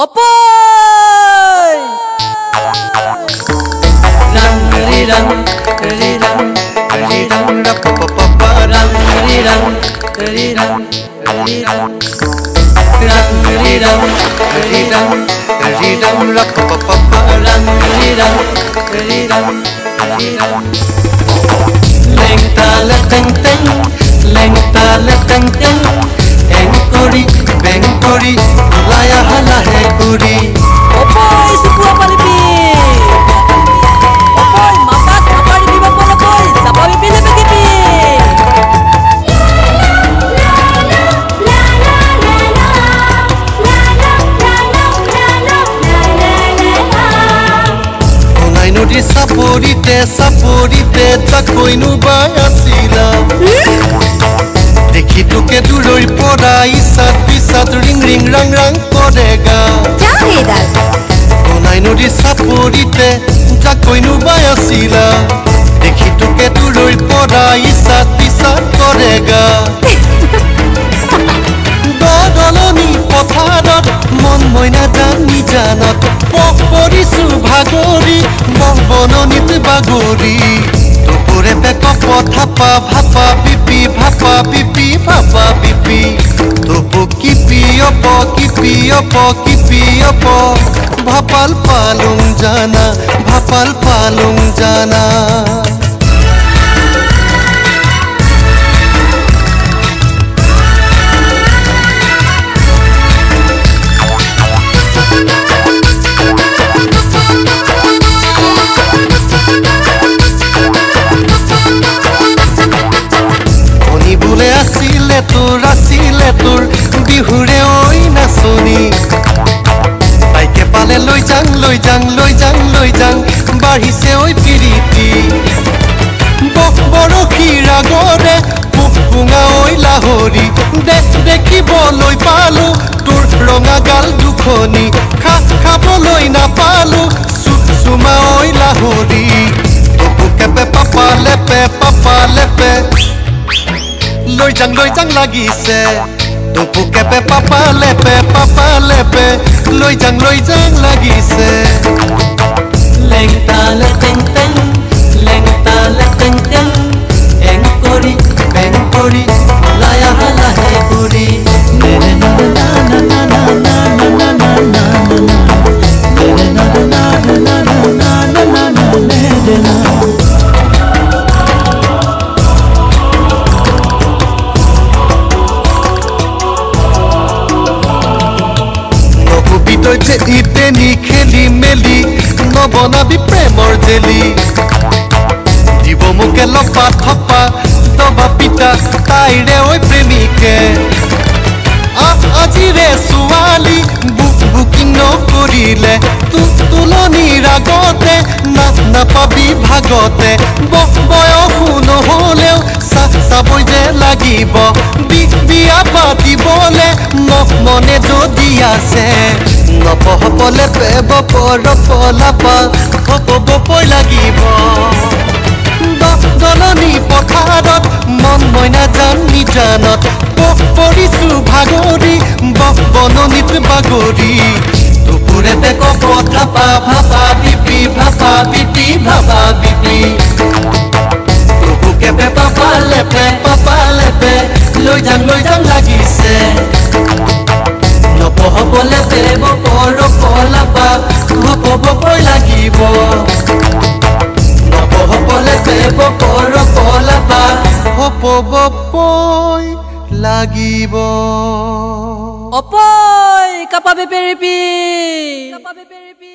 Opoy! Ram ri ram ri ram ri ram ra pa pa pa pa ram ri ram ri ram ri ram ram ri ram ri ram ri ram ra pa pa pa pa ram ri ram ri ram ri ram Lênh ta là canh tênh নদীৰ চাপৰিতে চাপৰিতে জাকৈনো বাই আছিলা। দেখি তোকে দূৰৈৰ পৰা ইচাত পিছাত ring ring ৰাং ৰাং কৰে গা। সোণাই নদীৰ চাপৰিতে জাকৈনো বাই আছিলা। দেখি তোকে দূৰৈৰ পৰা ইচাত পিছাত কৰে গা। দলনি পথাৰত মন মইনা জানি জানত পৰিছো ভাগৰি বননিত বাগৰি দুপৰে বেক পথাপা ভাপা পিপি ভাপা পিপি ভাপা পিপি তবু কিপি অপ কিপি অপ কিপি অপ ভাপাল পালুং জানা ভাপাল পালুং জানা। তোৰ আছিলে তোৰ বিহুৰে ঐ নাচনি। তাইকে পালে লৈ যাং লৈ যাং লৈ যাং লৈ যাং বাঢ়িছে ঐ পিৰিতি। বৰশীৰ আগৰে পোক পুঙা ঐ লাহৰি। দেখিবলৈ পালো তোৰ ৰঙা গাল দুখনি। লৈ যাং লৈ যাং লাগিছে তবু কেপে পাপা লেপে পাপা লেপে লৈ যাং লৈ যাং লাগিছে তই যে ইতেনি খেলি মেলি নবনাবি প্ৰেমৰ জেলি দিব মোকে লপা থপা দবা পিতা তাইৰে ঐ প্ৰেমিকে আজিৰে ছোৱালী বুক বুকিং নকৰিলে তুলনিৰ আগতে নাপাবি ভাগতে বয়সো নহলেও চাবই যে লাগিব বিয়া পাতিবলে মনে যদি আছে নপহপলে পেব পৰ পলাপা পপ বপৈ লাগিব জননী পথাৰত মন মইনা যান নিজানত পৰিছো ভাগৰি বননিত বাগৰি দুপুৰে তেক পথা পাভা হবগৈ লাগিব। নব হবলে কলাপা হবগৈ লাগিব। অপয় কাপাবে পেৰিবি কাপাবে পেৰিবি